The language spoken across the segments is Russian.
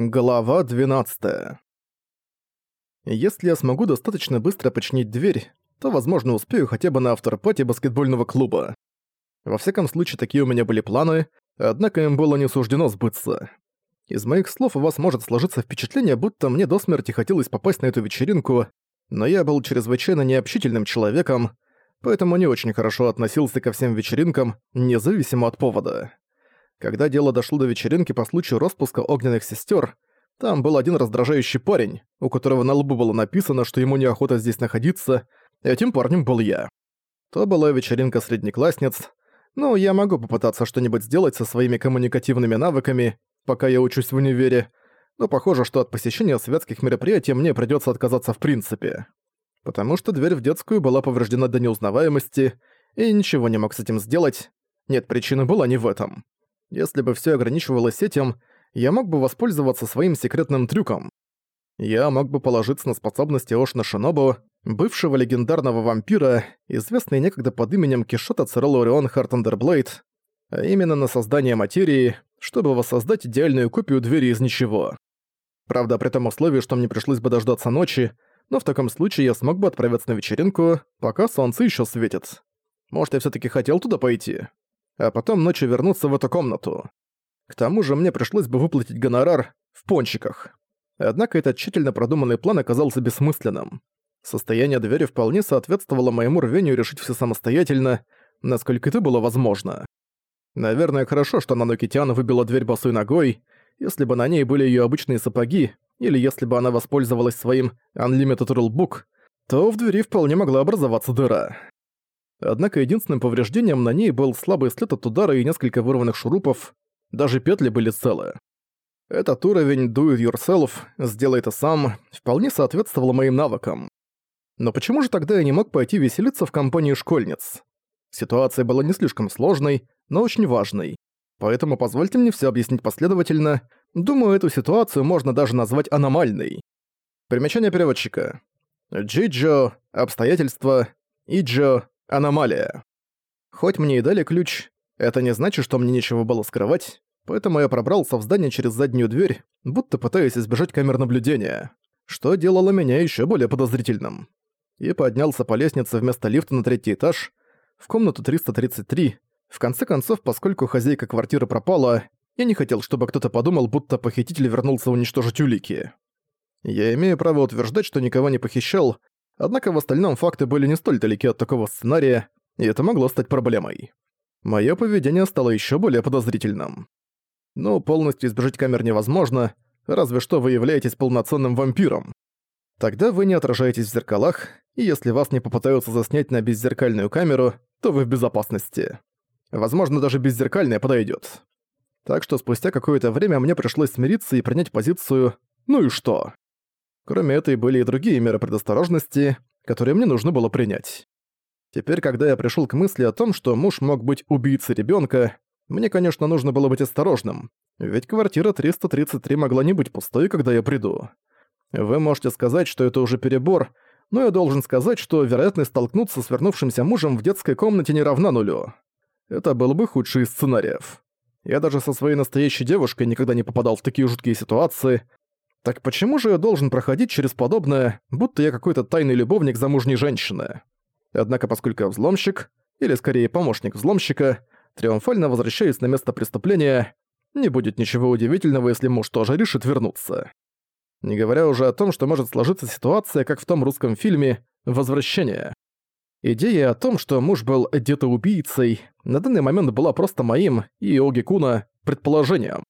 Глава 12. Если я смогу достаточно быстро починить дверь, то, возможно, успею хотя бы на авторпате баскетбольного клуба. Во всяком случае, такие у меня были планы, однако им было не суждено сбыться. Из моих слов у вас может сложиться впечатление, будто мне до смерти хотелось попасть на эту вечеринку, но я был чрезвычайно необщительным человеком, поэтому не очень хорошо относился ко всем вечеринкам, независимо от повода. Когда дело дошло до вечеринки по случаю распуска огненных сестер, там был один раздражающий парень, у которого на лбу было написано, что ему неохота здесь находиться, и этим парнем был я. То была вечеринка среднеклассниц, но я могу попытаться что-нибудь сделать со своими коммуникативными навыками, пока я учусь в универе, но похоже, что от посещения светских мероприятий мне придётся отказаться в принципе. Потому что дверь в детскую была повреждена до неузнаваемости, и ничего не мог с этим сделать. Нет, причина была не в этом. Если бы всё ограничивалось этим, я мог бы воспользоваться своим секретным трюком. Я мог бы положиться на способности Ошино Шинобу, бывшего легендарного вампира, известный некогда под именем Киссшот Ацерола Орион Хартандерблейд, а именно на создание материи, чтобы воссоздать идеальную копию двери из ничего. Правда, при том условии, что мне пришлось бы дождаться ночи, но в таком случае я смог бы отправиться на вечеринку, пока солнце ещё светит. Может, я всё-таки хотел туда пойти? А потом ночью вернуться в эту комнату. К тому же мне пришлось бы выплатить гонорар в пончиках. Однако этот тщательно продуманный план оказался бессмысленным. Состояние двери вполне соответствовало моему рвению решить все самостоятельно, насколько это было возможно. Наверное, хорошо, что Нанокитян выбила дверь босой ногой, если бы на ней были ее обычные сапоги, или если бы она воспользовалась своим Unlimited Rulebook, то в двери вполне могла образоваться дыра. Однако единственным повреждением на ней был слабый след от удара и несколько вырванных шурупов, даже петли были целы. Этот уровень «do it yourself», «сделай это сам» вполне соответствовал моим навыкам. Но почему же тогда я не мог пойти веселиться в компании школьниц? Ситуация была не слишком сложной, но очень важной. Поэтому позвольте мне все объяснить последовательно. Думаю, эту ситуацию можно даже назвать аномальной. Примечание переводчика. Джиджо – обстоятельства, Иджо Аномалия. Хоть мне и дали ключ, это не значит, что мне нечего было скрывать, поэтому я пробрался в здание через заднюю дверь, будто пытаясь избежать камер наблюдения, что делало меня еще более подозрительным. И поднялся по лестнице вместо лифта на третий этаж, в комнату 333. В конце концов, поскольку хозяйка квартиры пропала, я не хотел, чтобы кто-то подумал, будто похититель вернулся уничтожить улики. Я имею право утверждать, что никого не похищал, Однако в остальном факты были не столь далеки от такого сценария, и это могло стать проблемой. Моё поведение стало ещё более подозрительным. Ну, полностью избежать камер невозможно, разве что вы являетесь полноценным вампиром. Тогда вы не отражаетесь в зеркалах, и если вас не попытаются заснять на беззеркальную камеру, то вы в безопасности. Возможно, даже беззеркальная подойдёт. Так что спустя какое-то время мне пришлось смириться и принять позицию «ну и что?». Кроме этой были и другие меры предосторожности, которые мне нужно было принять. Теперь, когда я пришёл к мысли о том, что муж мог быть убийцей ребёнка, мне, конечно, нужно было быть осторожным, ведь квартира 333 могла не быть пустой, когда я приду. Вы можете сказать, что это уже перебор, но я должен сказать, что вероятность столкнуться с вернувшимся мужем в детской комнате не равна нулю. Это был бы худший из сценариев. Я даже со своей настоящей девушкой никогда не попадал в такие жуткие ситуации, так почему же я должен проходить через подобное, будто я какой-то тайный любовник замужней женщины? Однако поскольку я взломщик, или скорее помощник взломщика, триумфально возвращаюсь на место преступления, не будет ничего удивительного, если муж тоже решит вернуться. Не говоря уже о том, что может сложиться ситуация, как в том русском фильме «Возвращение». Идея о том, что муж был где-то убийцей, на данный момент была просто моим и Оги Куна предположением.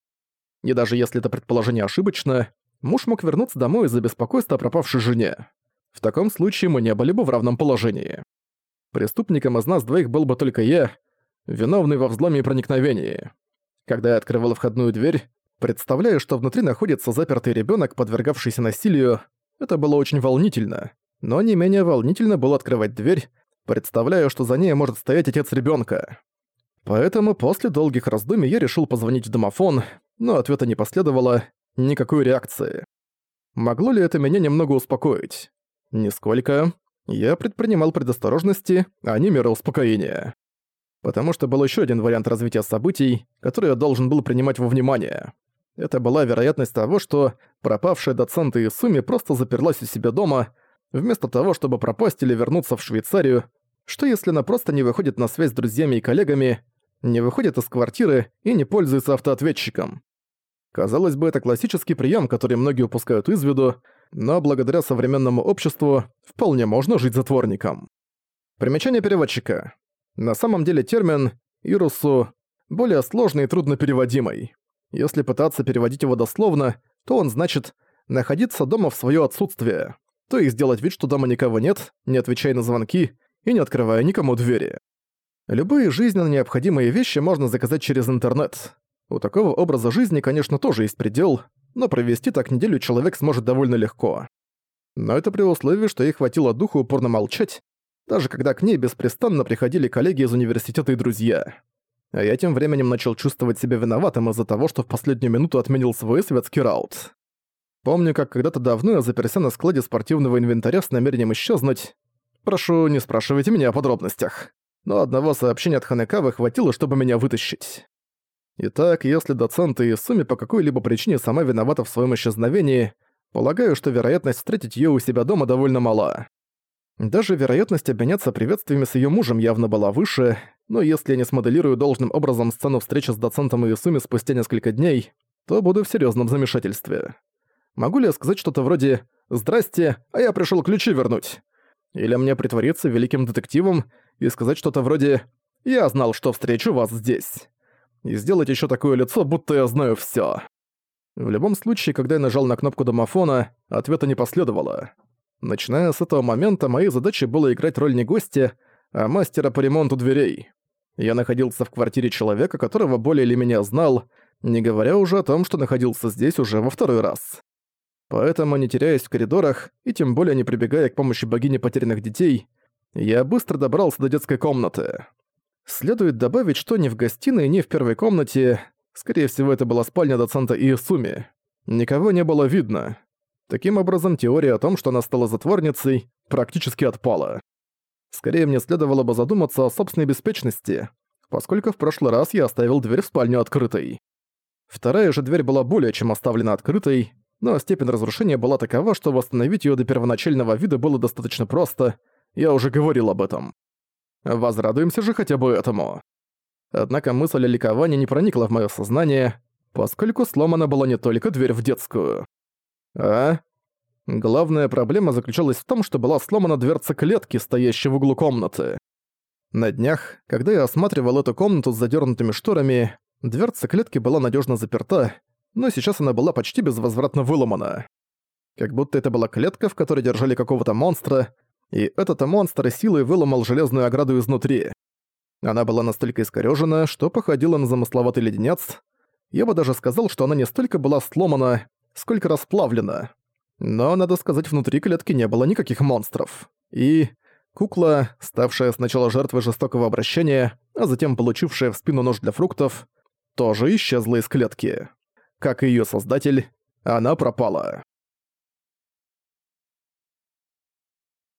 И даже если это предположение ошибочно, муж мог вернуться домой из-за беспокойства о пропавшей жене. В таком случае мы не были бы в равном положении. Преступником из нас двоих был бы только я, виновный во взломе и проникновении. Когда я открывал входную дверь, представляя, что внутри находится запертый ребенок, подвергавшийся насилию, это было очень волнительно. Но не менее волнительно было открывать дверь, представляя, что за ней может стоять отец ребенка. Поэтому после долгих раздумий я решил позвонить в домофон, но ответа не последовало, Никакой реакции. Могло ли это меня немного успокоить? Нисколько. Я предпринимал предосторожности, а не меры успокоения. Потому что был еще один вариант развития событий, который я должен был принимать во внимание. Это была вероятность того, что пропавшая доцент Исуми просто заперлась у себя дома, вместо того, чтобы пропасть или вернуться в Швейцарию, что если она просто не выходит на связь с друзьями и коллегами, не выходит из квартиры и не пользуется автоответчиком. Казалось бы, это классический прием, который многие упускают из виду, но благодаря современному обществу вполне можно жить затворником. Примечание переводчика. На самом деле термин «ирусу» более сложный и труднопереводимый. Если пытаться переводить его дословно, то он значит «находиться дома в своё отсутствие», то есть сделать вид, что дома никого нет, не отвечая на звонки и не открывая никому двери. Любые жизненно необходимые вещи можно заказать через интернет. У такого образа жизни, конечно, тоже есть предел, но провести так неделю человек сможет довольно легко. Но это при условии, что ей хватило духу упорно молчать, даже когда к ней беспрестанно приходили коллеги из университета и друзья. А я тем временем начал чувствовать себя виноватым из-за того, что в последнюю минуту отменил свой светский раут. Помню, как когда-то давно я заперся на складе спортивного инвентаря с намерением исчезнуть. Прошу, не спрашивайте меня о подробностях. Но одного сообщения от Ханекавы хватило, чтобы меня вытащить. Итак, если доцент и Суми по какой-либо причине сама виновата в своем исчезновении, полагаю, что вероятность встретить ее у себя дома довольно мала. Даже вероятность обменяться приветствиями с ее мужем явно была выше, но если я не смоделирую должным образом сцену встречи с доцентом и Суми спустя несколько дней, то буду в серьезном замешательстве. Могу ли я сказать что-то вроде «Здрасте, а я пришел ключи вернуть»? Или мне притвориться великим детективом и сказать что-то вроде «Я знал, что встречу вас здесь» и сделать еще такое лицо, будто я знаю все. В любом случае, когда я нажал на кнопку домофона, ответа не последовало. Начиная с этого момента, моей задачей было играть роль не гостя, а мастера по ремонту дверей. Я находился в квартире человека, которого более или менее знал, не говоря уже о том, что находился здесь уже во второй раз. Поэтому, не теряясь в коридорах и тем более не прибегая к помощи богини потерянных детей, я быстро добрался до детской комнаты. Следует добавить, что ни в гостиной, ни в первой комнате, скорее всего, это была спальня доцента Иесуми, никого не было видно. Таким образом, теория о том, что она стала затворницей, практически отпала. Скорее, мне следовало бы задуматься о собственной беспечности, поскольку в прошлый раз я оставил дверь в спальню открытой. Вторая же дверь была более чем оставлена открытой, но степень разрушения была такова, что восстановить её до первоначального вида было достаточно просто, я уже говорил об этом. Возрадуемся же хотя бы этому. Однако мысль о ликовании не проникла в моё сознание, поскольку сломана была не только дверь в детскую. А? Главная проблема заключалась в том, что была сломана дверца клетки, стоящей в углу комнаты. На днях, когда я осматривал эту комнату с задернутыми шторами, дверца клетки была надежно заперта, но сейчас она была почти безвозвратно выломана. Как будто это была клетка, в которой держали какого-то монстра, и этот монстр силой выломал железную ограду изнутри. Она была настолько искорёжена, что походила на замысловатый леденец. Я бы даже сказал, что она не столько была сломана, сколько расплавлена. Но, надо сказать, внутри клетки не было никаких монстров. И кукла, ставшая сначала жертвой жестокого обращения, а затем получившая в спину нож для фруктов, тоже исчезла из клетки. Как и её создатель, она пропала.